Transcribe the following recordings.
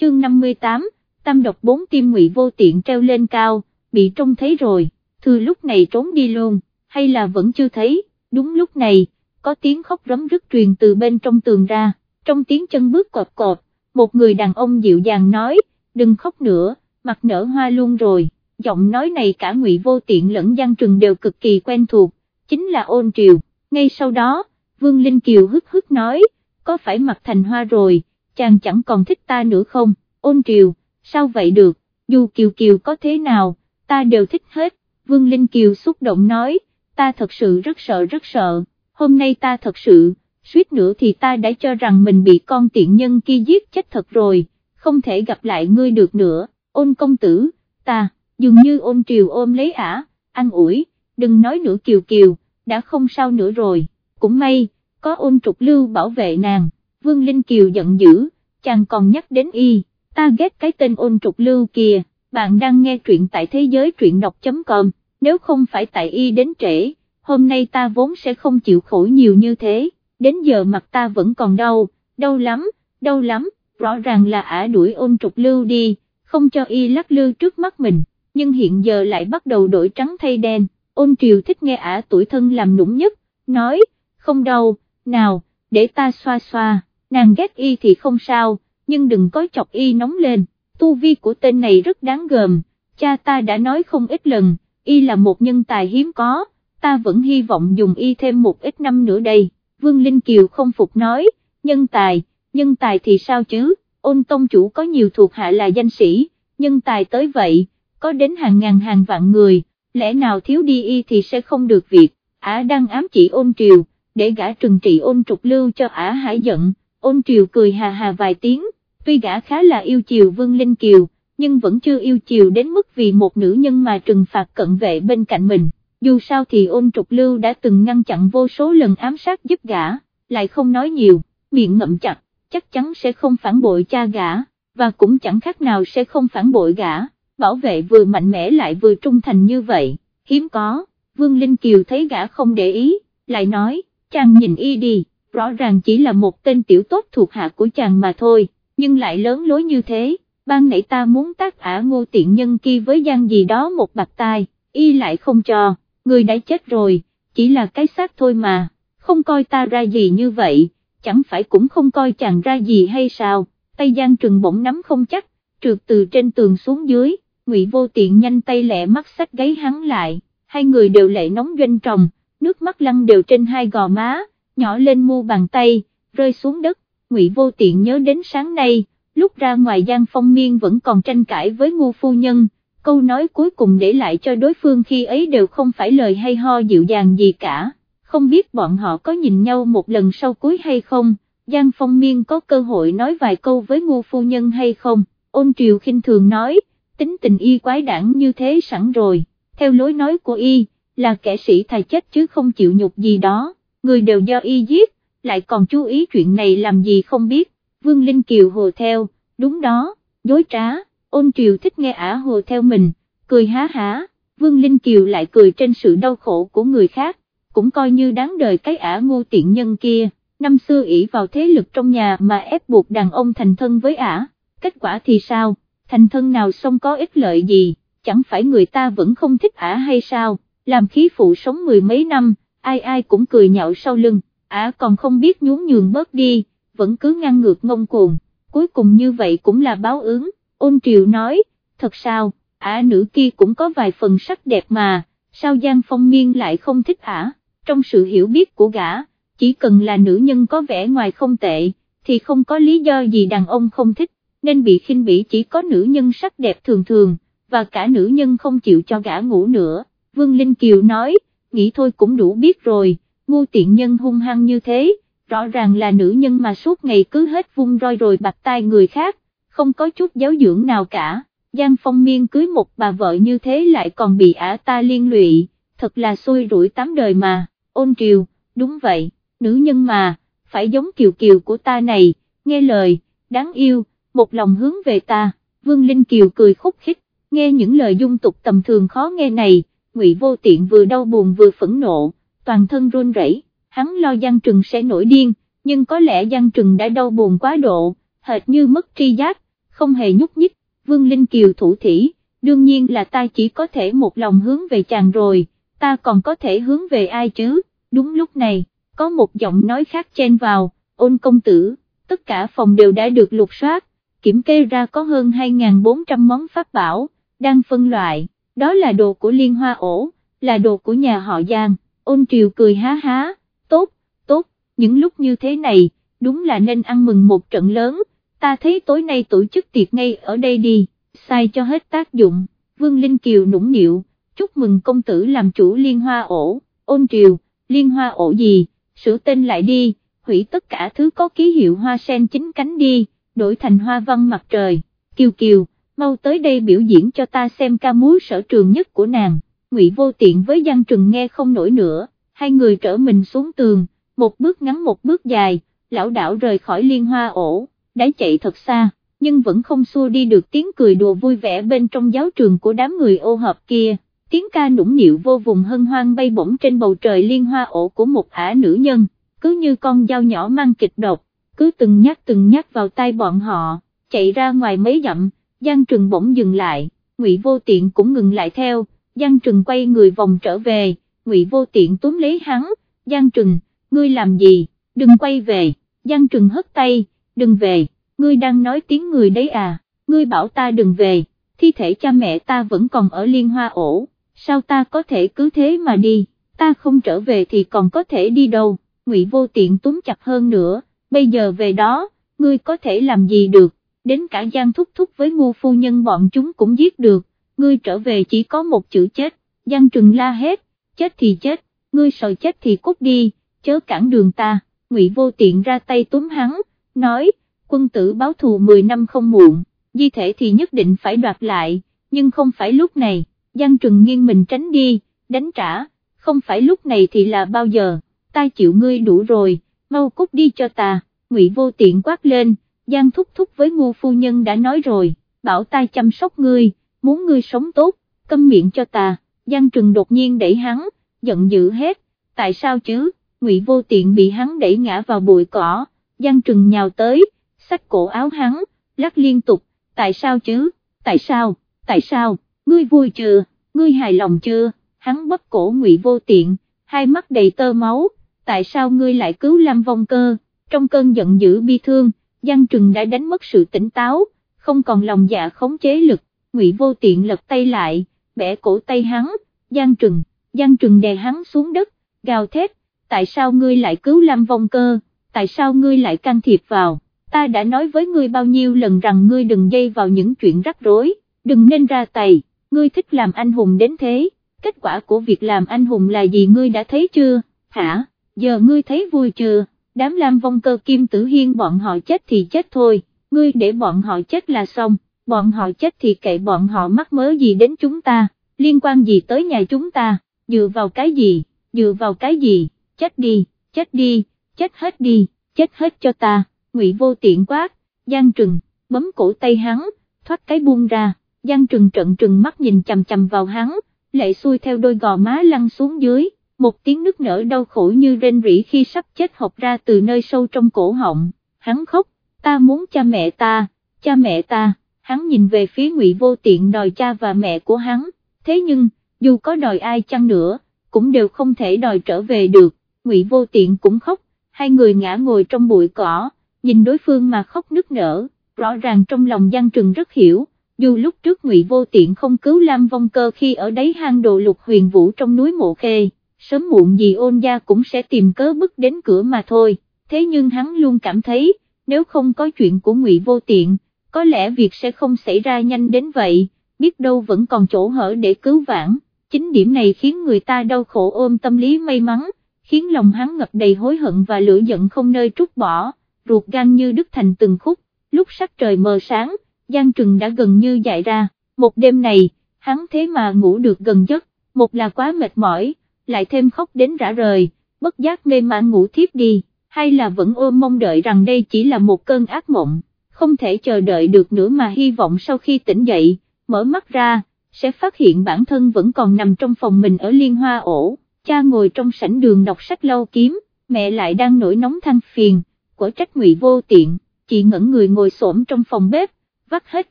chương 58, tam độc bốn tim ngụy vô tiện treo lên cao, bị trông thấy rồi, thư lúc này trốn đi luôn, hay là vẫn chưa thấy, đúng lúc này, có tiếng khóc rấm rứt truyền từ bên trong tường ra, trong tiếng chân bước cọp cọp, một người đàn ông dịu dàng nói, đừng khóc nữa, mặt nở hoa luôn rồi, giọng nói này cả ngụy vô tiện lẫn Giang Trừng đều cực kỳ quen thuộc, chính là ôn triều, ngay sau đó, Vương Linh Kiều hức hức nói, có phải mặt thành hoa rồi, chàng chẳng còn thích ta nữa không, ôn triều, sao vậy được, dù Kiều Kiều có thế nào, ta đều thích hết, Vương Linh Kiều xúc động nói, ta thật sự rất sợ rất sợ, hôm nay ta thật sự, suýt nữa thì ta đã cho rằng mình bị con tiện nhân kia giết chết thật rồi, không thể gặp lại ngươi được nữa, ôn công tử, ta, dường như ôn triều ôm lấy ả, ăn ủi, đừng nói nữa Kiều Kiều, đã không sao nữa rồi, cũng may, có ôn trục lưu bảo vệ nàng, Vương Linh Kiều giận dữ, chàng còn nhắc đến y, ta ghét cái tên ôn trục lưu kìa, bạn đang nghe truyện tại thế giới truyện đọc.com, nếu không phải tại y đến trễ, hôm nay ta vốn sẽ không chịu khổ nhiều như thế, đến giờ mặt ta vẫn còn đau, đau lắm, đau lắm, rõ ràng là ả đuổi ôn trục lưu đi, không cho y lắc lư trước mắt mình, nhưng hiện giờ lại bắt đầu đổi trắng thay đen, ôn triều thích nghe ả tuổi thân làm nũng nhất, nói, không đau, nào, để ta xoa xoa, nàng ghét y thì không sao, nhưng đừng có chọc y nóng lên, tu vi của tên này rất đáng gờm, cha ta đã nói không ít lần, y là một nhân tài hiếm có, ta vẫn hy vọng dùng y thêm một ít năm nữa đây, Vương Linh Kiều không phục nói, nhân tài, nhân tài thì sao chứ, ôn tông chủ có nhiều thuộc hạ là danh sĩ, nhân tài tới vậy, có đến hàng ngàn hàng vạn người, lẽ nào thiếu đi y thì sẽ không được việc, ả đang ám chỉ ôn triều, để gã trừng trị ôn trục lưu cho ả hải giận, ôn triều cười hà hà vài tiếng, tuy gã khá là yêu chiều Vương Linh Kiều, nhưng vẫn chưa yêu chiều đến mức vì một nữ nhân mà trừng phạt cận vệ bên cạnh mình, dù sao thì ôn trục lưu đã từng ngăn chặn vô số lần ám sát giúp gã, lại không nói nhiều, miệng ngậm chặt, chắc chắn sẽ không phản bội cha gã, và cũng chẳng khác nào sẽ không phản bội gã, bảo vệ vừa mạnh mẽ lại vừa trung thành như vậy, hiếm có, Vương Linh Kiều thấy gã không để ý, lại nói, chàng nhìn y đi, rõ ràng chỉ là một tên tiểu tốt thuộc hạ của chàng mà thôi, nhưng lại lớn lối như thế, ban nãy ta muốn tác ả ngô tiện nhân kia với gian gì đó một bạc tai, y lại không cho, người đã chết rồi, chỉ là cái xác thôi mà, không coi ta ra gì như vậy, chẳng phải cũng không coi chàng ra gì hay sao, tay Giang Trừng bỗng nắm không chắc, trượt từ trên tường xuống dưới, Ngụy Vô Tiện nhanh tay lẹ mắt sách gáy hắn lại, hai người đều lệ nóng doanh tròng, nước mắt lăn đều trên hai gò má, nhỏ lên mu bàn tay, rơi xuống đất, Ngụy Vô Tiện nhớ đến sáng nay, lúc ra ngoài Giang Phong Miên vẫn còn tranh cãi với ngu phu nhân, câu nói cuối cùng để lại cho đối phương khi ấy đều không phải lời hay ho dịu dàng gì cả, không biết bọn họ có nhìn nhau một lần sau cuối hay không, Giang Phong Miên có cơ hội nói vài câu với ngu phu nhân hay không, ôn triều khinh thường nói, tính tình y quái đản như thế sẵn rồi, theo lối nói của y, là kẻ sĩ thà chết chứ không chịu nhục gì đó, người đều do y giết, lại còn chú ý chuyện này làm gì không biết, Vương Linh Kiều hồ theo, đúng đó, dối trá, ôn triều thích nghe ả hồ theo mình, cười há há, Vương Linh Kiều lại cười trên sự đau khổ của người khác, cũng coi như đáng đời cái ả ngô tiện nhân kia, năm xưa ỷ vào thế lực trong nhà mà ép buộc đàn ông thành thân với ả, kết quả thì sao, thành thân nào xong có ích lợi gì, chẳng phải người ta vẫn không thích ả hay sao, làm khí phụ sống mười mấy năm, ai ai cũng cười nhạo sau lưng, ả còn không biết nhún nhường bớt đi, vẫn cứ ngăn ngược ngông cuồng, cuối cùng như vậy cũng là báo ứng, ôn triều nói, thật sao, ả nữ kia cũng có vài phần sắc đẹp mà, sao Giang Phong Miên lại không thích ả, trong sự hiểu biết của gã, chỉ cần là nữ nhân có vẻ ngoài không tệ, thì không có lý do gì đàn ông không thích, nên bị khinh bỉ chỉ có nữ nhân sắc đẹp thường thường, và cả nữ nhân không chịu cho gã ngủ nữa, Vương Linh Kiều nói, nghĩ thôi cũng đủ biết rồi, ngu tiện nhân hung hăng như thế, rõ ràng là nữ nhân mà suốt ngày cứ hết vung roi rồi bạc tai người khác, không có chút giáo dưỡng nào cả, Giang Phong Miên cưới một bà vợ như thế lại còn bị ả ta liên lụy, thật là xui rủi tám đời mà, ôn triều, đúng vậy, nữ nhân mà, phải giống kiều kiều của ta này, nghe lời, đáng yêu, một lòng hướng về ta, Vương Linh Kiều cười khúc khích, nghe những lời dung tục tầm thường khó nghe này, Ngụy Vô Tiện vừa đau buồn vừa phẫn nộ, toàn thân run rẩy, hắn lo Giang Trừng sẽ nổi điên, nhưng có lẽ Giang Trừng đã đau buồn quá độ, hệt như mất tri giác, không hề nhúc nhích, Vương Linh Kiều thủ thỉ, đương nhiên là ta chỉ có thể một lòng hướng về chàng rồi, ta còn có thể hướng về ai chứ, đúng lúc này, có một giọng nói khác chen vào, ôn công tử, tất cả phòng đều đã được lục soát, kiểm kê ra có hơn 2.400 món pháp bảo, đang phân loại, đó là đồ của Liên Hoa ổ, là đồ của nhà họ Giang, ôn triều cười há há, tốt, tốt, những lúc như thế này, đúng là nên ăn mừng một trận lớn, ta thấy tối nay tổ chức tiệc ngay ở đây đi, sai cho hết tác dụng, Vương Linh Kiều nũng nịu, chúc mừng công tử làm chủ Liên Hoa ổ, ôn triều, Liên Hoa ổ gì, sửa tên lại đi, hủy tất cả thứ có ký hiệu hoa sen chính cánh đi, đổi thành hoa văn mặt trời, Kiều Kiều, mau tới đây biểu diễn cho ta xem ca múa sở trường nhất của nàng, Ngụy Vô Tiện với Giang Trừng nghe không nổi nữa, hai người trở mình xuống tường, một bước ngắn một bước dài, lão đảo rời khỏi liên hoa ổ, đã chạy thật xa, nhưng vẫn không xua đi được tiếng cười đùa vui vẻ bên trong giáo trường của đám người ô hợp kia, tiếng ca nũng nịu vô vùng hân hoan bay bổng trên bầu trời liên hoa ổ của một ả nữ nhân, cứ như con dao nhỏ mang kịch độc, cứ từng nhát từng nhát vào tay bọn họ, chạy ra ngoài mấy dặm, Giang Trừng bỗng dừng lại, Ngụy Vô Tiện cũng ngừng lại theo, Giang Trừng quay người vòng trở về, Ngụy Vô Tiện túm lấy hắn, Giang Trừng, ngươi làm gì, đừng quay về, Giang Trừng hất tay, đừng về, ngươi đang nói tiếng người đấy à, ngươi bảo ta đừng về, thi thể cha mẹ ta vẫn còn ở liên hoa ổ, sao ta có thể cứ thế mà đi, ta không trở về thì còn có thể đi đâu, Ngụy Vô Tiện túm chặt hơn nữa, bây giờ về đó, ngươi có thể làm gì được, đến cả Giang Thúc Thúc với ngu phu nhân bọn chúng cũng giết được, ngươi trở về chỉ có một chữ chết, Giang Trừng la hết, chết thì chết, ngươi sợ chết thì cút đi, chớ cản đường ta, Ngụy Vô Tiện ra tay túm hắn, nói, quân tử báo thù 10 năm không muộn, di thể thì nhất định phải đoạt lại, nhưng không phải lúc này, Giang Trừng nghiêng mình tránh đi, đánh trả, không phải lúc này thì là bao giờ, ta chịu ngươi đủ rồi, mau cút đi cho ta, Ngụy Vô Tiện quát lên, Giang thúc thúc với ngu phu nhân đã nói rồi, bảo ta chăm sóc ngươi, muốn ngươi sống tốt, câm miệng cho ta, Giang Trừng đột nhiên đẩy hắn, giận dữ hết, tại sao chứ, Ngụy Vô Tiện bị hắn đẩy ngã vào bụi cỏ, Giang Trừng nhào tới, xách cổ áo hắn, lắc liên tục, tại sao chứ, tại sao, tại sao, ngươi vui chưa, ngươi hài lòng chưa, hắn bóp cổ Ngụy Vô Tiện, hai mắt đầy tơ máu, tại sao ngươi lại cứu Lam Vong Cơ, trong cơn giận dữ bi thương, Giang Trừng đã đánh mất sự tỉnh táo, không còn lòng dạ khống chế lực, Ngụy Vô Tiện lật tay lại, bẻ cổ tay hắn, Giang Trừng, Giang Trừng đè hắn xuống đất, gào thét, tại sao ngươi lại cứu Lam Vong Cơ, tại sao ngươi lại can thiệp vào, ta đã nói với ngươi bao nhiêu lần rằng ngươi đừng dây vào những chuyện rắc rối, đừng nên ra tay, ngươi thích làm anh hùng đến thế, kết quả của việc làm anh hùng là gì ngươi đã thấy chưa, hả, giờ ngươi thấy vui chưa, đám Lam Vong Cơ Kim Tử Hiên bọn họ chết thì chết thôi, ngươi để bọn họ chết là xong, bọn họ chết thì kệ bọn họ mắc mớ gì đến chúng ta, liên quan gì tới nhà chúng ta, dựa vào cái gì, dựa vào cái gì, chết đi, chết đi, chết hết đi, chết hết cho ta, ngụy vô tiện quát, Giang Trừng, bấm cổ tay hắn, thoát cái buông ra, Giang Trừng trận trừng mắt nhìn chầm chầm vào hắn, lệ xuôi theo đôi gò má lăn xuống dưới, một tiếng nức nở đau khổ như rên rỉ khi sắp chết học ra từ nơi sâu trong cổ họng, hắn khóc, ta muốn cha mẹ ta, cha mẹ ta, hắn nhìn về phía ngụy vô tiện đòi cha và mẹ của hắn, thế nhưng, dù có đòi ai chăng nữa, cũng đều không thể đòi trở về được, ngụy vô tiện cũng khóc, hai người ngã ngồi trong bụi cỏ, nhìn đối phương mà khóc nức nở, rõ ràng trong lòng Giang Trừng rất hiểu, dù lúc trước ngụy vô tiện không cứu Lam Vong Cơ khi ở đấy hang đồ lục huyền vũ trong núi mộ khê, sớm muộn gì ôn gia cũng sẽ tìm cớ bức đến cửa mà thôi, thế nhưng hắn luôn cảm thấy, nếu không có chuyện của ngụy vô tiện, có lẽ việc sẽ không xảy ra nhanh đến vậy, biết đâu vẫn còn chỗ hở để cứu vãn, chính điểm này khiến người ta đau khổ ôm tâm lý may mắn, khiến lòng hắn ngập đầy hối hận và lửa giận không nơi trút bỏ, ruột gan như đứt thành từng khúc, lúc sắc trời mờ sáng, Giang Trừng đã gần như dại ra, một đêm này, hắn thế mà ngủ được gần giấc, một là quá mệt mỏi, lại thêm khóc đến rã rời, bất giác mê man ngủ thiếp đi, hay là vẫn ôm mong đợi rằng đây chỉ là một cơn ác mộng, không thể chờ đợi được nữa mà hy vọng sau khi tỉnh dậy, mở mắt ra, sẽ phát hiện bản thân vẫn còn nằm trong phòng mình ở liên hoa ổ, cha ngồi trong sảnh đường đọc sách lâu kiếm, mẹ lại đang nổi nóng than phiền, của trách ngụy vô tiện, chị ngẩn người ngồi xổm trong phòng bếp, vắt hết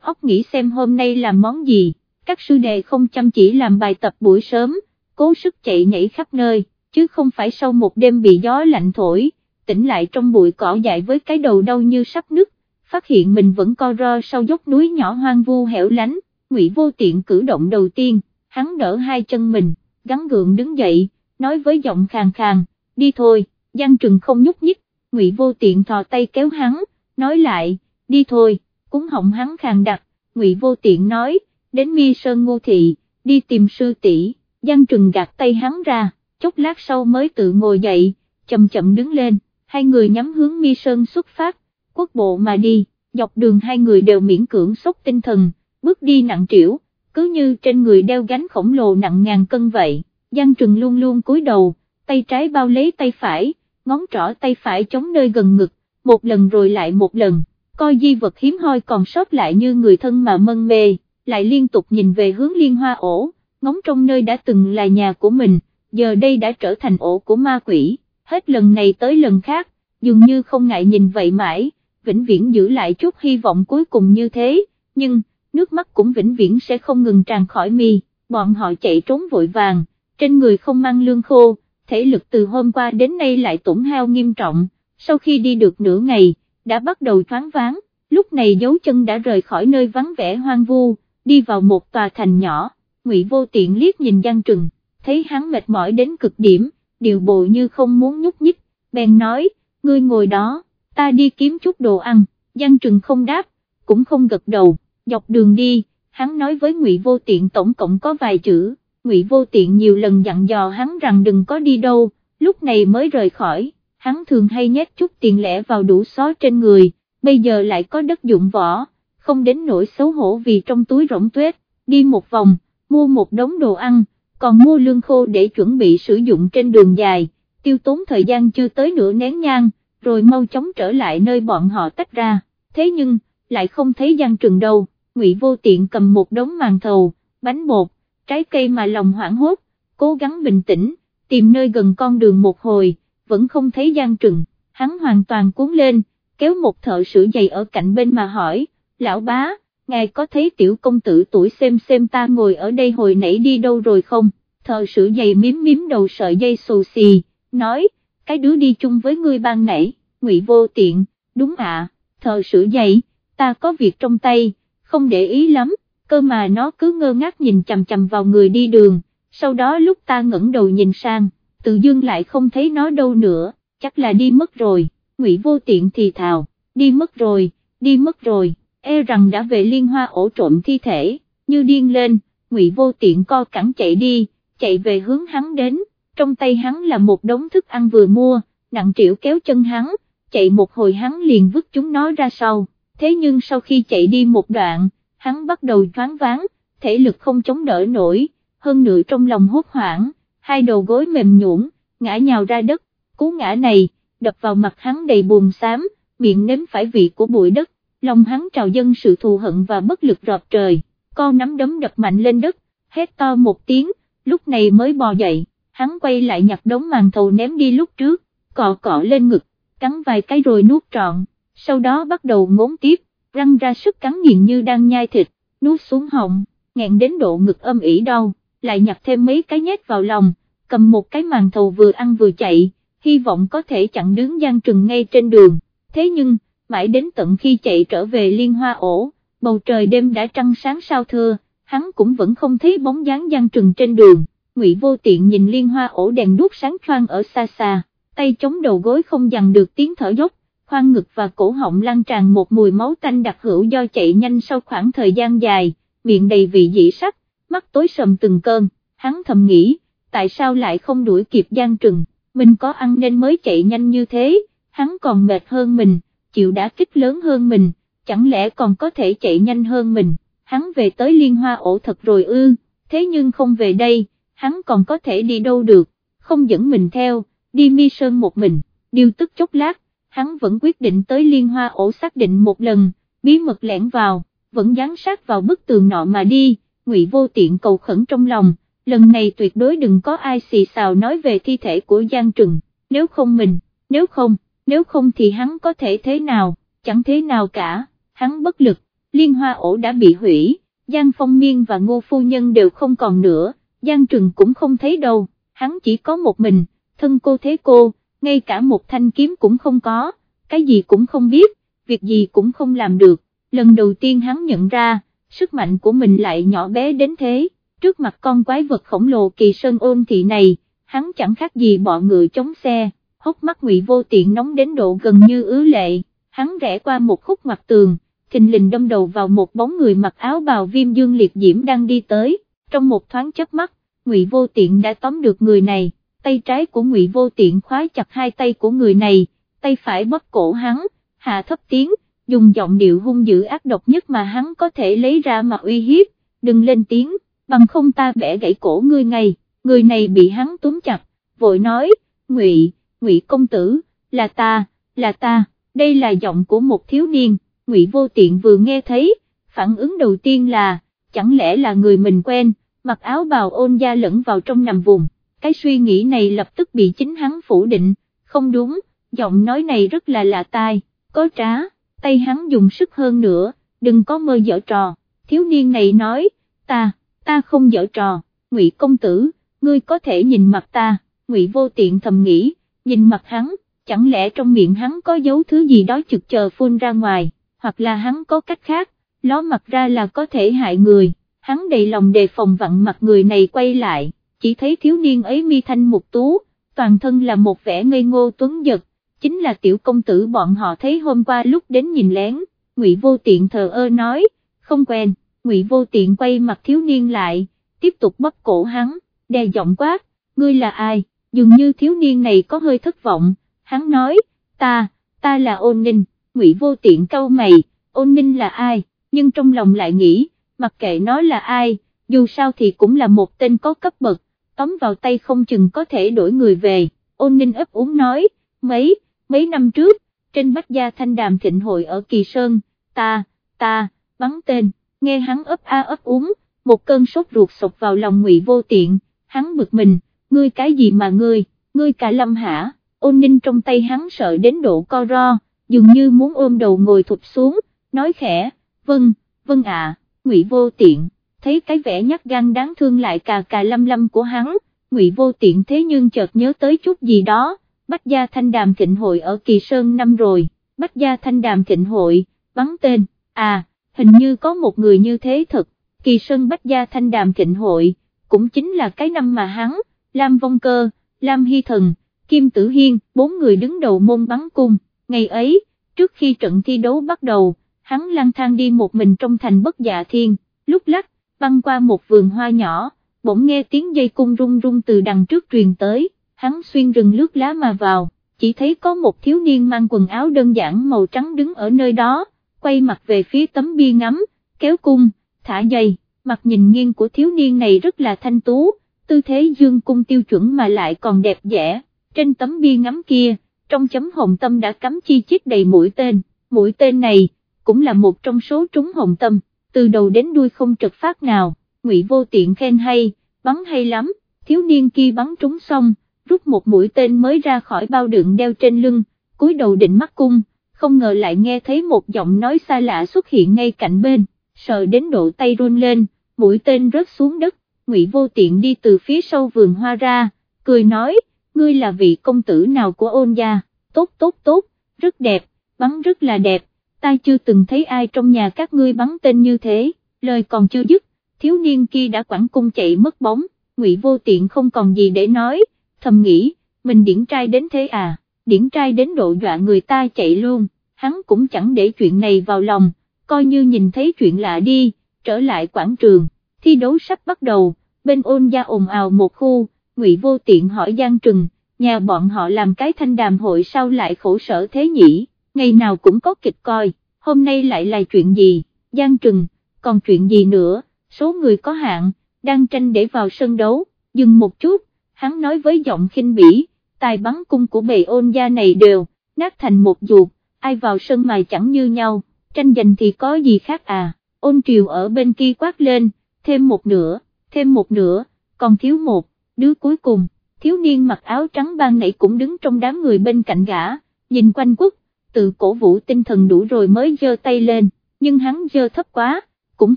óc nghĩ xem hôm nay làm món gì, các sư đệ không chăm chỉ làm bài tập buổi sớm, cố sức chạy nhảy khắp nơi, chứ không phải sau một đêm bị gió lạnh thổi, tỉnh lại trong bụi cỏ dại với cái đầu đau như sắp nứt, phát hiện mình vẫn co ro sau dốc núi nhỏ hoang vu hẻo lánh, ngụy vô tiện cử động đầu tiên, hắn đỡ hai chân mình, gắn gượng đứng dậy, nói với giọng khàn khàn, đi thôi, Giang Trừng không nhúc nhích, ngụy vô tiện thò tay kéo hắn, nói lại, đi thôi, cúng họng hắn khàn đặc, ngụy vô tiện nói, đến mi sơn ngô thị, đi tìm sư tỷ. Giang Trừng gạt tay hắn ra, chốc lát sau mới tự ngồi dậy, chậm chậm đứng lên, hai người nhắm hướng mi sơn xuất phát, quốc bộ mà đi, dọc đường hai người đều miễn cưỡng sốc tinh thần, bước đi nặng trĩu, cứ như trên người đeo gánh khổng lồ nặng ngàn cân vậy, Giang Trừng luôn luôn cúi đầu, tay trái bao lấy tay phải, ngón trỏ tay phải chống nơi gần ngực, một lần rồi lại một lần, coi di vật hiếm hoi còn sót lại như người thân mà mân mê, lại liên tục nhìn về hướng liên hoa ổ, ngóng trong nơi đã từng là nhà của mình, giờ đây đã trở thành ổ của ma quỷ, hết lần này tới lần khác, dường như không ngại nhìn vậy mãi, vĩnh viễn giữ lại chút hy vọng cuối cùng như thế, nhưng, nước mắt cũng vĩnh viễn sẽ không ngừng tràn khỏi mi, bọn họ chạy trốn vội vàng, trên người không mang lương khô, thể lực từ hôm qua đến nay lại tổn hao nghiêm trọng, sau khi đi được nửa ngày, đã bắt đầu thoáng váng, lúc này dấu chân đã rời khỏi nơi vắng vẻ hoang vu, đi vào một tòa thành nhỏ, Ngụy Vô Tiện liếc nhìn Giang Trừng, thấy hắn mệt mỏi đến cực điểm, điều bộ như không muốn nhúc nhích, bèn nói, ngươi ngồi đó, ta đi kiếm chút đồ ăn, Giang Trừng không đáp, cũng không gật đầu, dọc đường đi, hắn nói với Ngụy Vô Tiện tổng cộng có vài chữ, Ngụy Vô Tiện nhiều lần dặn dò hắn rằng đừng có đi đâu, lúc này mới rời khỏi, hắn thường hay nhét chút tiền lẻ vào đủ xó trên người, bây giờ lại có đất dụng võ, không đến nỗi xấu hổ vì trong túi rỗng tuếch, đi một vòng, mua một đống đồ ăn, còn mua lương khô để chuẩn bị sử dụng trên đường dài, tiêu tốn thời gian chưa tới nửa nén nhang, rồi mau chóng trở lại nơi bọn họ tách ra, thế nhưng, lại không thấy Giang Trừng đâu, Ngụy Vô Tiện cầm một đống màn thầu, bánh bột, trái cây mà lòng hoảng hốt, cố gắng bình tĩnh, tìm nơi gần con đường một hồi, vẫn không thấy Giang Trừng, hắn hoàn toàn cuốn lên, kéo một thợ sửa giày ở cạnh bên mà hỏi, lão bá, ngài có thấy tiểu công tử tuổi xem xem ta ngồi ở đây hồi nãy đi đâu rồi không, thợ sửa dày miếm miếm đầu sợi dây xù xì, nói, cái đứa đi chung với ngươi ban nãy, ngụy vô tiện, đúng ạ, thợ sửa dày, ta có việc trong tay, không để ý lắm, cơ mà nó cứ ngơ ngác nhìn chằm chằm vào người đi đường, sau đó lúc ta ngẩng đầu nhìn sang, tự dưng lại không thấy nó đâu nữa, chắc là đi mất rồi, ngụy vô tiện thì thào, đi mất rồi, đi mất rồi e rằng đã về liên hoa ổ trộm thi thể, như điên lên, ngụy vô tiện co cẳng chạy đi, chạy về hướng hắn đến, trong tay hắn là một đống thức ăn vừa mua, nặng triệu kéo chân hắn, chạy một hồi hắn liền vứt chúng nó ra sau, thế nhưng sau khi chạy đi một đoạn, hắn bắt đầu thoáng váng, thể lực không chống đỡ nổi, hơn nữa trong lòng hốt hoảng, hai đầu gối mềm nhũn, ngã nhào ra đất, cú ngã này, đập vào mặt hắn đầy buồn xám, miệng nếm phải vị của bụi đất, lòng hắn trào dân sự thù hận và bất lực rọt trời, con nắm đấm đập mạnh lên đất, hét to một tiếng, lúc này mới bò dậy, hắn quay lại nhặt đống màn thầu ném đi lúc trước, cọ cọ lên ngực, cắn vài cái rồi nuốt trọn, sau đó bắt đầu ngốn tiếp, răng ra sức cắn nghiền như đang nhai thịt, nuốt xuống họng, nghẹn đến độ ngực âm ỉ đau, lại nhặt thêm mấy cái nhét vào lòng, cầm một cái màn thầu vừa ăn vừa chạy, hy vọng có thể chặn đứng gian trừng ngay trên đường, thế nhưng, mãi đến tận khi chạy trở về liên hoa ổ, bầu trời đêm đã trăng sáng sao thưa, hắn cũng vẫn không thấy bóng dáng Giang Trừng trên đường, Ngụy Vô Tiện nhìn liên hoa ổ đèn đuốc sáng choang ở xa xa, tay chống đầu gối không dằn được tiếng thở dốc, khoang ngực và cổ họng lan tràn một mùi máu tanh đặc hữu do chạy nhanh sau khoảng thời gian dài, miệng đầy vị dị sắc, mắt tối sầm từng cơn, hắn thầm nghĩ, tại sao lại không đuổi kịp Giang Trừng, mình có ăn nên mới chạy nhanh như thế, hắn còn mệt hơn mình chịu đã kích lớn hơn mình, chẳng lẽ còn có thể chạy nhanh hơn mình, hắn về tới liên hoa ổ thật rồi ư, thế nhưng không về đây, hắn còn có thể đi đâu được, không dẫn mình theo, đi mi sơn một mình, điều tức chốc lát, hắn vẫn quyết định tới liên hoa ổ xác định một lần, bí mật lẻn vào, vẫn dán sát vào bức tường nọ mà đi, ngụy vô tiện cầu khẩn trong lòng, lần này tuyệt đối đừng có ai xì xào nói về thi thể của Giang Trừng, nếu không mình, nếu không nếu không thì hắn có thể thế nào, chẳng thế nào cả, hắn bất lực, liên hoa ổ đã bị hủy, Giang Phong Miên và Ngô Phu Nhân đều không còn nữa, Giang Trừng cũng không thấy đâu, hắn chỉ có một mình, thân cô thế cô, ngay cả một thanh kiếm cũng không có, cái gì cũng không biết, việc gì cũng không làm được, lần đầu tiên hắn nhận ra, sức mạnh của mình lại nhỏ bé đến thế, trước mặt con quái vật khổng lồ kỳ sơn ôn thị này, hắn chẳng khác gì bọ ngựa chống xe, hốc mắt ngụy vô tiện nóng đến độ gần như ứ lệ, hắn rẽ qua một khúc mặt tường, thình lình đâm đầu vào một bóng người mặc áo bào viêm dương liệt diễm đang đi tới, trong một thoáng chớp mắt, ngụy vô tiện đã tóm được người này, tay trái của ngụy vô tiện khóa chặt hai tay của người này, tay phải bóp cổ hắn, hạ thấp tiếng, dùng giọng điệu hung dữ ác độc nhất mà hắn có thể lấy ra mà uy hiếp, đừng lên tiếng, bằng không ta bẻ gãy cổ ngươi ngay, người này bị hắn túm chặt, vội nói, ngụy, ngụy công tử, là ta, là ta, đây là giọng của một thiếu niên, ngụy vô tiện vừa nghe thấy, phản ứng đầu tiên là, chẳng lẽ là người mình quen, mặc áo bào ôn da lẫn vào trong nằm vùng, cái suy nghĩ này lập tức bị chính hắn phủ định, không đúng, giọng nói này rất là lạ tai, có trá, tay hắn dùng sức hơn nữa, đừng có mơ dở trò, thiếu niên này nói, ta, ta không dở trò, ngụy công tử, ngươi có thể nhìn mặt ta, ngụy vô tiện thầm nghĩ, nhìn mặt hắn, chẳng lẽ trong miệng hắn có dấu thứ gì đó trực chờ phun ra ngoài, hoặc là hắn có cách khác, ló mặt ra là có thể hại người, hắn đầy lòng đề phòng vặn mặt người này quay lại, chỉ thấy thiếu niên ấy mi thanh mục tú, toàn thân là một vẻ ngây ngô tuấn giật, chính là tiểu công tử bọn họ thấy hôm qua lúc đến nhìn lén, ngụy vô tiện thờ ơ nói, không quen, ngụy vô tiện quay mặt thiếu niên lại, tiếp tục bóp cổ hắn, đe giọng quát, ngươi là ai, dường như thiếu niên này có hơi thất vọng, hắn nói, ta, ta là ôn ninh, ngụy vô tiện câu mày, ôn ninh là ai, nhưng trong lòng lại nghĩ, mặc kệ nói là ai, dù sao thì cũng là một tên có cấp bậc, tóm vào tay không chừng có thể đổi người về, ôn ninh ấp úng nói, mấy, mấy năm trước, trên bách gia thanh đàm thịnh hội ở Kỳ Sơn, ta, ta, bắn tên, nghe hắn ấp a ấp úng, một cơn sốt ruột sộc vào lòng ngụy vô tiện, hắn bực mình, ngươi cái gì mà ngươi, ngươi cả lâm hả, ôn ninh trong tay hắn sợ đến độ co ro, dường như muốn ôm đầu ngồi thụp xuống, nói khẽ, vâng, vâng ạ, ngụy vô tiện, thấy cái vẻ nhát gan đáng thương lại cà cà lâm lâm của hắn, ngụy vô tiện thế nhưng chợt nhớ tới chút gì đó, Bách Gia Thanh Đàm Thịnh Hội ở Kỳ Sơn năm rồi, Bách Gia Thanh Đàm Thịnh Hội, bắn tên, à, hình như có một người như thế thật, Kỳ Sơn Bách Gia Thanh Đàm Thịnh Hội, cũng chính là cái năm mà hắn, Lam Vong Cơ, Lam Hy Thần, Kim Tử Hiên, bốn người đứng đầu môn bắn cung, ngày ấy, trước khi trận thi đấu bắt đầu, hắn lang thang đi một mình trong thành bất dạ thiên, lúc lắc, băng qua một vườn hoa nhỏ, bỗng nghe tiếng dây cung rung rung từ đằng trước truyền tới. Hắn xuyên rừng lướt lá mà vào, chỉ thấy có một thiếu niên mang quần áo đơn giản màu trắng đứng ở nơi đó, quay mặt về phía tấm bia ngắm, kéo cung, thả dây, mặt nhìn nghiêng của thiếu niên này rất là thanh tú, tư thế dương cung tiêu chuẩn mà lại còn đẹp đẽ, trên tấm bia ngắm kia, trong chấm hồng tâm đã cắm chi chít đầy mũi tên, mũi tên này, cũng là một trong số trúng hồng tâm, từ đầu đến đuôi không trật phát nào, ngụy vô tiện khen hay, bắn hay lắm, thiếu niên kia bắn trúng xong, rút một mũi tên mới ra khỏi bao đựng đeo trên lưng, cúi đầu định mắt cung, không ngờ lại nghe thấy một giọng nói xa lạ xuất hiện ngay cạnh bên, sợ đến độ tay run lên, mũi tên rớt xuống đất, Ngụy Vô Tiện đi từ phía sau vườn hoa ra, cười nói, ngươi là vị công tử nào của ôn gia, tốt tốt tốt, rất đẹp, bắn rất là đẹp, ta chưa từng thấy ai trong nhà các ngươi bắn tên như thế, lời còn chưa dứt, thiếu niên kia đã quẳng cung chạy mất bóng, Ngụy Vô Tiện không còn gì để nói, thầm nghĩ, mình điển trai đến thế à, điển trai đến độ dọa người ta chạy luôn, hắn cũng chẳng để chuyện này vào lòng, coi như nhìn thấy chuyện lạ đi, trở lại quảng trường, thi đấu sắp bắt đầu, bên ôn gia ồn ào một khu, ngụy vô tiện hỏi Giang Trừng, nhà bọn họ làm cái thanh đàm hội sao lại khổ sở thế nhỉ, ngày nào cũng có kịch coi, hôm nay lại là chuyện gì, Giang Trừng, còn chuyện gì nữa, số người có hạn, đang tranh để vào sân đấu, dừng một chút, hắn nói với giọng khinh bỉ, tài bắn cung của bề ôn gia này đều, nát thành một ruột, ai vào sân mà chẳng như nhau, tranh giành thì có gì khác à, ôn triều ở bên kia quát lên, thêm một nửa, thêm một nửa, còn thiếu một, đứa cuối cùng, thiếu niên mặc áo trắng ban nãy cũng đứng trong đám người bên cạnh gã, nhìn quanh quốc, tự cổ vũ tinh thần đủ rồi mới giơ tay lên, nhưng hắn giơ thấp quá, cũng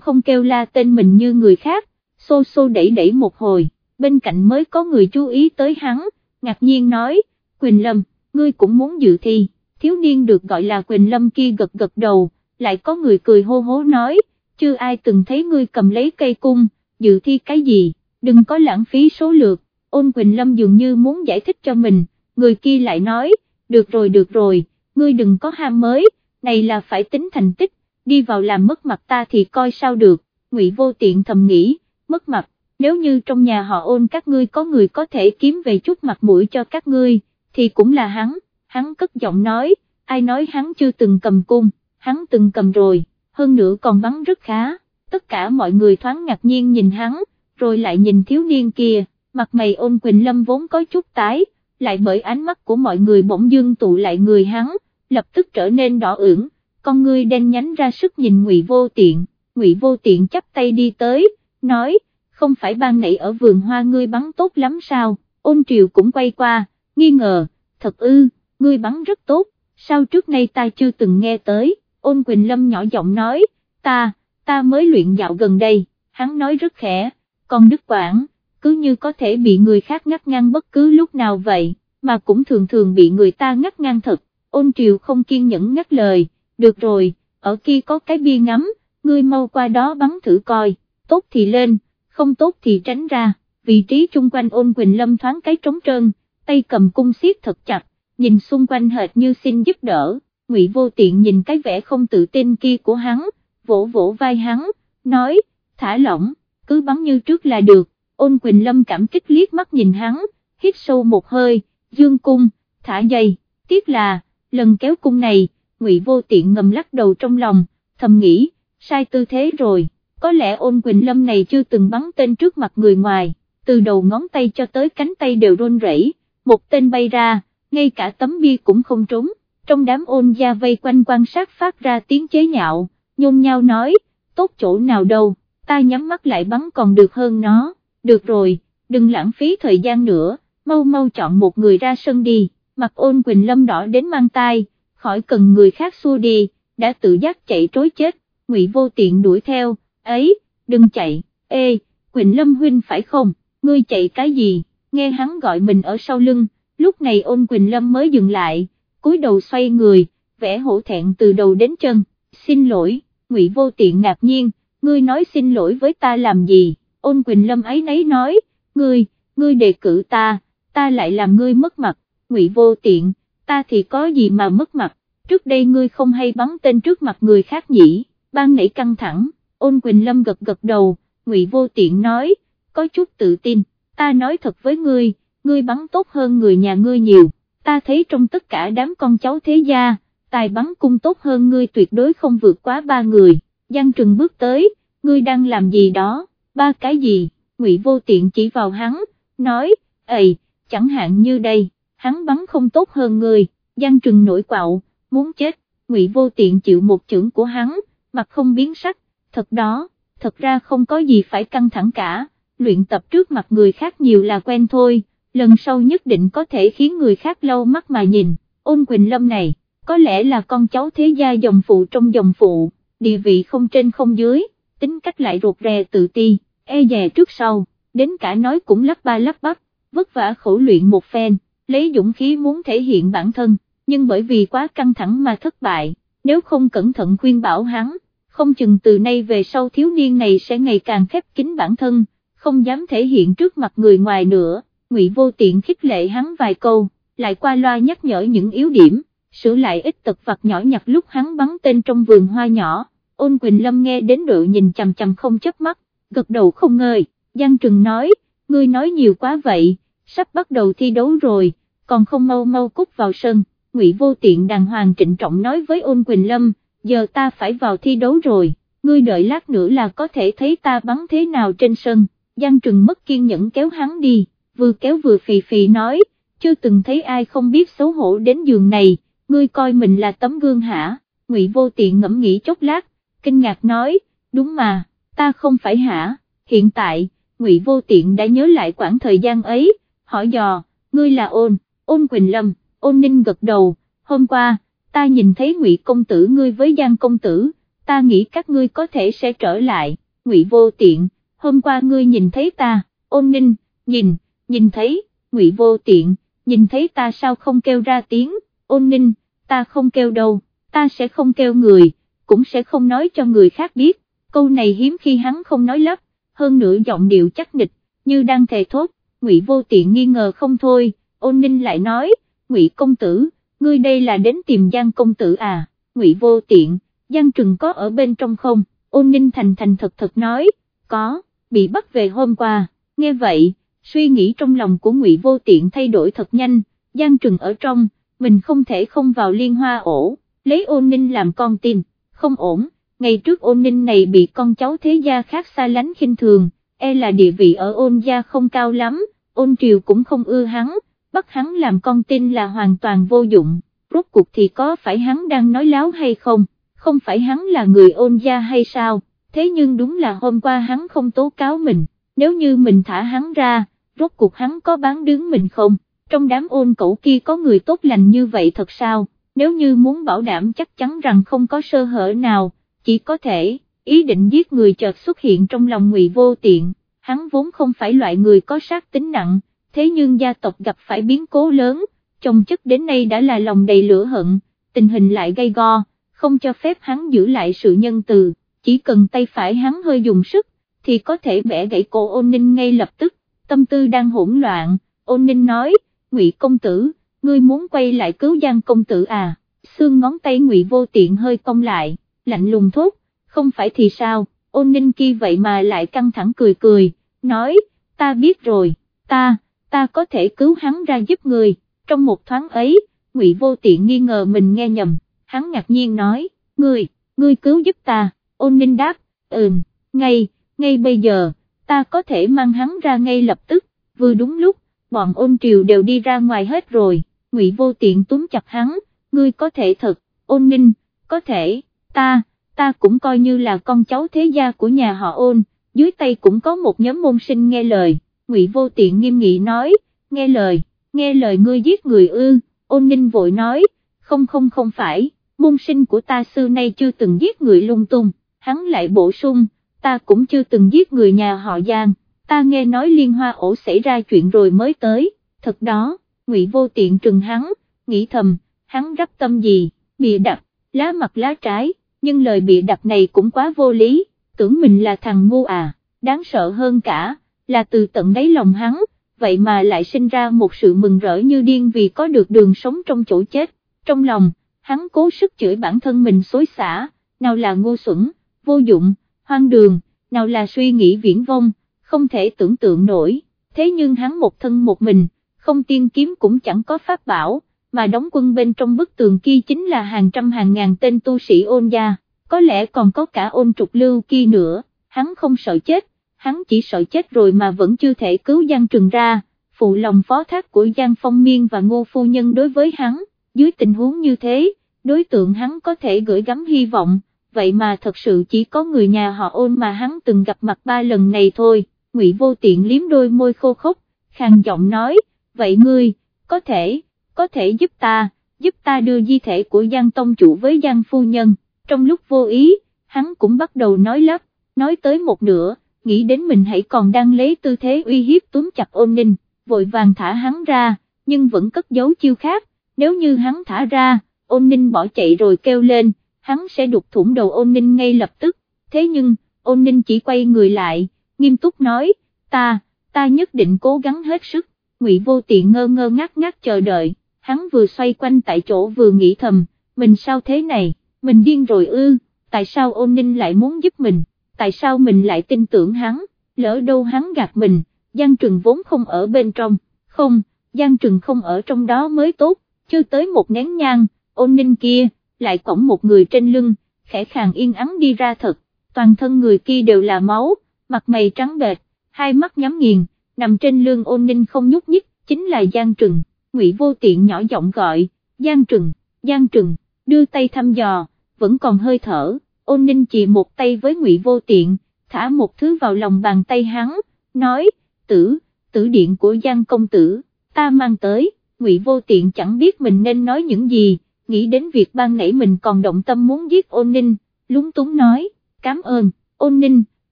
không kêu la tên mình như người khác, xô xô đẩy đẩy một hồi, bên cạnh mới có người chú ý tới hắn, ngạc nhiên nói, Quỳnh Lâm, ngươi cũng muốn dự thi, thiếu niên được gọi là Quỳnh Lâm kia gật gật đầu, lại có người cười hô hố nói, chưa ai từng thấy ngươi cầm lấy cây cung, dự thi cái gì, đừng có lãng phí số lượt, ôn Quỳnh Lâm dường như muốn giải thích cho mình, người kia lại nói, được rồi được rồi, ngươi đừng có ham mới, này là phải tính thành tích, đi vào làm mất mặt ta thì coi sao được, ngụy vô tiện thầm nghĩ, mất mặt, nếu như trong nhà họ ôn các ngươi có người có thể kiếm về chút mặt mũi cho các ngươi, thì cũng là hắn, hắn cất giọng nói, ai nói hắn chưa từng cầm cung, hắn từng cầm rồi, hơn nữa còn bắn rất khá, tất cả mọi người thoáng ngạc nhiên nhìn hắn, rồi lại nhìn thiếu niên kia, mặt mày ôn Quỳnh Lâm vốn có chút tái, lại bởi ánh mắt của mọi người bỗng dưng tụ lại người hắn, lập tức trở nên đỏ ửng, con ngươi đen nhánh ra sức nhìn ngụy vô tiện, ngụy vô tiện chắp tay đi tới, nói, không phải ban nãy ở vườn hoa ngươi bắn tốt lắm sao, ôn triều cũng quay qua, nghi ngờ, thật ư, ngươi bắn rất tốt, sao trước nay ta chưa từng nghe tới, ôn Quỳnh Lâm nhỏ giọng nói, ta, ta mới luyện dạo gần đây, hắn nói rất khẽ, còn Đức Quảng, cứ như có thể bị người khác ngắt ngang bất cứ lúc nào vậy, mà cũng thường thường bị người ta ngắt ngang thật, ôn triều không kiên nhẫn ngắt lời, được rồi, ở kia có cái bia ngắm, ngươi mau qua đó bắn thử coi, tốt thì lên, không tốt thì tránh ra, vị trí chung quanh ôn Quỳnh Lâm thoáng cái trống trơn, tay cầm cung siết thật chặt, nhìn xung quanh hệt như xin giúp đỡ, ngụy vô tiện nhìn cái vẻ không tự tin kia của hắn, vỗ vỗ vai hắn, nói, thả lỏng, cứ bắn như trước là được, ôn Quỳnh Lâm cảm kích liếc mắt nhìn hắn, hít sâu một hơi, dương cung, thả dây, tiếc là, lần kéo cung này, ngụy vô tiện ngầm lắc đầu trong lòng, thầm nghĩ, sai tư thế rồi, có lẽ ôn Quỳnh Lâm này chưa từng bắn tên trước mặt người ngoài, từ đầu ngón tay cho tới cánh tay đều run rẩy, một tên bay ra, ngay cả tấm bia cũng không trúng, trong đám ôn gia vây quanh quan sát phát ra tiếng chế nhạo, nhôn nhau nói, tốt chỗ nào đâu, ta nhắm mắt lại bắn còn được hơn nó, được rồi, đừng lãng phí thời gian nữa, mau mau chọn một người ra sân đi, mặt ôn Quỳnh Lâm đỏ đến mang tai, khỏi cần người khác xua đi, đã tự giác chạy trối chết, ngụy vô tiện đuổi theo, ấy, đừng chạy, ê, Quỳnh Lâm huynh phải không, ngươi chạy cái gì, nghe hắn gọi mình ở sau lưng, lúc này ôn Quỳnh Lâm mới dừng lại, cúi đầu xoay người, vẽ hổ thẹn từ đầu đến chân, xin lỗi, ngụy vô tiện ngạc nhiên, ngươi nói xin lỗi với ta làm gì, ôn Quỳnh Lâm ấy nấy nói, ngươi, ngươi đề cử ta, ta lại làm ngươi mất mặt, ngụy vô tiện, ta thì có gì mà mất mặt, trước đây ngươi không hay bắn tên trước mặt người khác nhỉ, ban nãy căng thẳng, ôn Quỳnh Lâm gật gật đầu, ngụy vô tiện nói, có chút tự tin, ta nói thật với ngươi, ngươi bắn tốt hơn người nhà ngươi nhiều, ta thấy trong tất cả đám con cháu thế gia, tài bắn cung tốt hơn ngươi tuyệt đối không vượt quá ba người, Giang Trừng bước tới, ngươi đang làm gì đó, ba cái gì, ngụy vô tiện chỉ vào hắn, nói, ầy, chẳng hạn như đây, hắn bắn không tốt hơn người, Giang Trừng nổi quạo, muốn chết, ngụy vô tiện chịu một chưởng của hắn, mặt không biến sắc, thật đó, thật ra không có gì phải căng thẳng cả, luyện tập trước mặt người khác nhiều là quen thôi, lần sau nhất định có thể khiến người khác lâu mắt mà nhìn, ôn Quỳnh Lâm này, có lẽ là con cháu thế gia dòng phụ trong dòng phụ, địa vị không trên không dưới, tính cách lại ruột rè tự ti, e dè trước sau, đến cả nói cũng lắp ba lắp bắp, vất vả khổ luyện một phen, lấy dũng khí muốn thể hiện bản thân, nhưng bởi vì quá căng thẳng mà thất bại, nếu không cẩn thận khuyên bảo hắn, không chừng từ nay về sau thiếu niên này sẽ ngày càng khép kín bản thân, không dám thể hiện trước mặt người ngoài nữa, ngụy vô tiện khích lệ hắn vài câu, lại qua loa nhắc nhở những yếu điểm, sửa lại ít tật vặt nhỏ nhặt lúc hắn bắn tên trong vườn hoa nhỏ, ôn Quỳnh Lâm nghe đến độ nhìn chằm chằm không chớp mắt, gật đầu không ngơi, Giang Trừng nói, ngươi nói nhiều quá vậy, sắp bắt đầu thi đấu rồi, còn không mau mau cút vào sân, Ngụy Vô Tiện đàng hoàng trịnh trọng nói với ôn Quỳnh Lâm, giờ ta phải vào thi đấu rồi, ngươi đợi lát nữa là có thể thấy ta bắn thế nào trên sân, Giang Trừng mất kiên nhẫn kéo hắn đi, vừa kéo vừa phì phì nói, chưa từng thấy ai không biết xấu hổ đến giường này, ngươi coi mình là tấm gương hả, Ngụy Vô Tiện ngẫm nghĩ chốc lát, kinh ngạc nói, đúng mà, ta không phải hả, hiện tại, Ngụy Vô Tiện đã nhớ lại quãng thời gian ấy, hỏi dò, ngươi là ôn, ôn Quỳnh Lâm, ôn Ninh gật đầu, hôm qua, ta nhìn thấy Ngụy Công Tử ngươi với Giang Công Tử, ta nghĩ các ngươi có thể sẽ trở lại, ngụy vô tiện, hôm qua ngươi nhìn thấy ta, ôn ninh, nhìn, nhìn thấy, ngụy vô tiện, nhìn thấy ta sao không kêu ra tiếng, ôn ninh, ta không kêu đâu, ta sẽ không kêu người, cũng sẽ không nói cho người khác biết, câu này hiếm khi hắn không nói lấp, hơn nữa giọng điệu chắc nịch, như đang thề thốt, ngụy vô tiện nghi ngờ không thôi, ôn ninh lại nói, ngụy công tử, ngươi đây là đến tìm Giang công tử à, ngụy vô tiện, Giang Trừng có ở bên trong không, ôn ninh thành thành thật thật nói, có, bị bắt về hôm qua, nghe vậy, suy nghĩ trong lòng của ngụy vô tiện thay đổi thật nhanh, Giang Trừng ở trong, mình không thể không vào liên hoa ổ, lấy ôn ninh làm con tin, không ổn, ngày trước ôn ninh này bị con cháu thế gia khác xa lánh khinh thường, e là địa vị ở ôn gia không cao lắm, ôn triều cũng không ưa hắn, bắt hắn làm con tin là hoàn toàn vô dụng, rốt cuộc thì có phải hắn đang nói láo hay không, không phải hắn là người ôn gia hay sao, thế nhưng đúng là hôm qua hắn không tố cáo mình, nếu như mình thả hắn ra, rốt cuộc hắn có bán đứng mình không, trong đám ôn cẩu kia có người tốt lành như vậy thật sao, nếu như muốn bảo đảm chắc chắn rằng không có sơ hở nào, chỉ có thể, ý định giết người chợt xuất hiện trong lòng ngụy vô tiện, hắn vốn không phải loại người có sát tính nặng, thế nhưng gia tộc gặp phải biến cố lớn, chồng chất đến nay đã là lòng đầy lửa hận, tình hình lại gây go, không cho phép hắn giữ lại sự nhân từ, chỉ cần tay phải hắn hơi dùng sức, thì có thể bẻ gãy cổ ôn ninh ngay lập tức, tâm tư đang hỗn loạn, ôn ninh nói, ngụy công tử, ngươi muốn quay lại cứu Giang công tử à, xương ngón tay ngụy vô tiện hơi cong lại, lạnh lùng thốt, không phải thì sao, ôn ninh kia vậy mà lại căng thẳng cười cười, nói, ta biết rồi, ta, ta có thể cứu hắn ra giúp người, trong một thoáng ấy, ngụy vô tiện nghi ngờ mình nghe nhầm, hắn ngạc nhiên nói, ngươi, ngươi cứu giúp ta, ôn ninh đáp, ừm, ngay, ngay bây giờ, ta có thể mang hắn ra ngay lập tức, vừa đúng lúc, bọn ôn triều đều đi ra ngoài hết rồi, ngụy vô tiện túm chặt hắn, ngươi có thể thật, ôn ninh, có thể, ta, ta cũng coi như là con cháu thế gia của nhà họ ôn, dưới tay cũng có một nhóm môn sinh nghe lời, ngụy vô tiện nghiêm nghị nói, nghe lời, nghe lời ngươi giết người ư, ôn ninh vội nói, không không không phải, môn sinh của ta xưa nay chưa từng giết người lung tung, hắn lại bổ sung, ta cũng chưa từng giết người nhà họ Giang, ta nghe nói liên hoa ổ xảy ra chuyện rồi mới tới, thật đó, ngụy vô tiện trừng hắn, nghĩ thầm, hắn rắp tâm gì, bịa đặt, lá mặt lá trái, nhưng lời bịa đặt này cũng quá vô lý, tưởng mình là thằng ngu à, đáng sợ hơn cả, là từ tận đáy lòng hắn, vậy mà lại sinh ra một sự mừng rỡ như điên vì có được đường sống trong chỗ chết, trong lòng, hắn cố sức chửi bản thân mình xối xả, nào là ngu xuẩn, vô dụng, hoang đường, nào là suy nghĩ viễn vông, không thể tưởng tượng nổi, thế nhưng hắn một thân một mình, không tiên kiếm cũng chẳng có pháp bảo, mà đóng quân bên trong bức tường kia chính là hàng trăm hàng ngàn tên tu sĩ ôn gia, có lẽ còn có cả ôn trục lưu kia nữa, hắn không sợ chết, hắn chỉ sợ chết rồi mà vẫn chưa thể cứu Giang Trừng ra, phụ lòng phó thác của Giang Phong Miên và Ngô Phu Nhân đối với hắn, dưới tình huống như thế, đối tượng hắn có thể gửi gắm hy vọng, vậy mà thật sự chỉ có người nhà họ ôn mà hắn từng gặp mặt ba lần này thôi, ngụy vô tiện liếm đôi môi khô khốc, khang giọng nói, vậy ngươi, có thể, có thể giúp ta, giúp ta đưa di thể của Giang Tông chủ với Giang Phu Nhân, trong lúc vô ý, hắn cũng bắt đầu nói lắp, nói tới một nửa, nghĩ đến mình hãy còn đang lấy tư thế uy hiếp túm chặt ôn ninh, vội vàng thả hắn ra, nhưng vẫn cất giấu chiêu khác, nếu như hắn thả ra, ôn ninh bỏ chạy rồi kêu lên, hắn sẽ đục thủng đầu ôn ninh ngay lập tức, thế nhưng, ôn ninh chỉ quay người lại, nghiêm túc nói, ta, ta nhất định cố gắng hết sức, ngụy vô tiện ngơ ngơ ngác ngác chờ đợi, hắn vừa xoay quanh tại chỗ vừa nghĩ thầm, mình sao thế này, mình điên rồi ư, tại sao ôn ninh lại muốn giúp mình, tại sao mình lại tin tưởng hắn, lỡ đâu hắn gạt mình, Giang Trừng vốn không ở bên trong, không, Giang Trừng không ở trong đó mới tốt, chưa tới một nén nhang, ôn ninh kia, lại cổng một người trên lưng, khẽ khàng yên ắng đi ra thật, toàn thân người kia đều là máu, mặt mày trắng bệch, hai mắt nhắm nghiền, nằm trên lưng ôn ninh không nhúc nhích, chính là Giang Trừng, Ngụy Vô Tiện nhỏ giọng gọi, Giang Trừng, Giang Trừng, đưa tay thăm dò, vẫn còn hơi thở, ôn ninh chỉ một tay với Ngụy Vô Tiện, thả một thứ vào lòng bàn tay hắn, nói, tử, tử điện của Giang Công Tử, ta mang tới, Ngụy Vô Tiện chẳng biết mình nên nói những gì, nghĩ đến việc ban nãy mình còn động tâm muốn giết ôn ninh, lúng túng nói, cảm ơn, ôn ninh,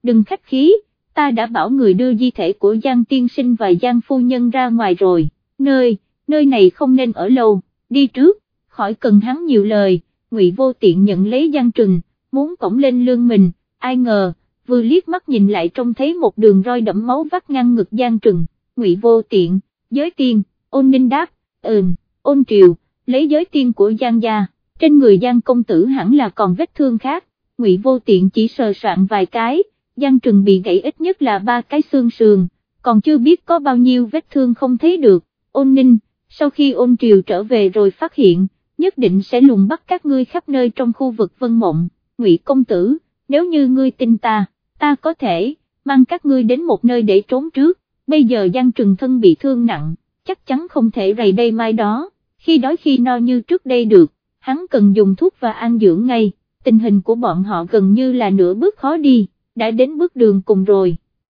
đừng khách khí, ta đã bảo người đưa di thể của Giang Tiên Sinh và Giang Phu Nhân ra ngoài rồi, nơi, nơi này không nên ở lâu, đi trước, khỏi cần hắn nhiều lời, Ngụy Vô Tiện nhận lấy Giang Trừng, muốn cổng lên lương mình, ai ngờ, vừa liếc mắt nhìn lại trông thấy một đường roi đẫm máu vắt ngang ngực Giang Trừng, Ngụy Vô Tiện, giới tiên, ôn ninh đáp, ừm, ôn triều, lấy giới tiên của Giang gia, trên người Giang công tử hẳn là còn vết thương khác, Ngụy Vô Tiện chỉ sờ soạn vài cái, Giang Trừng bị gãy ít nhất là ba cái xương sườn, còn chưa biết có bao nhiêu vết thương không thấy được, ôn ninh, sau khi ôn triều trở về rồi phát hiện, nhất định sẽ lùng bắt các ngươi khắp nơi trong khu vực vân mộng, ngụy công tử, nếu như ngươi tin ta, ta có thể, mang các ngươi đến một nơi để trốn trước, bây giờ Giang Trừng thân bị thương nặng, chắc chắn không thể rầy đây mai đó, khi đói khi no như trước đây được, hắn cần dùng thuốc và ăn dưỡng ngay, tình hình của bọn họ gần như là nửa bước khó đi, đã đến bước đường cùng rồi,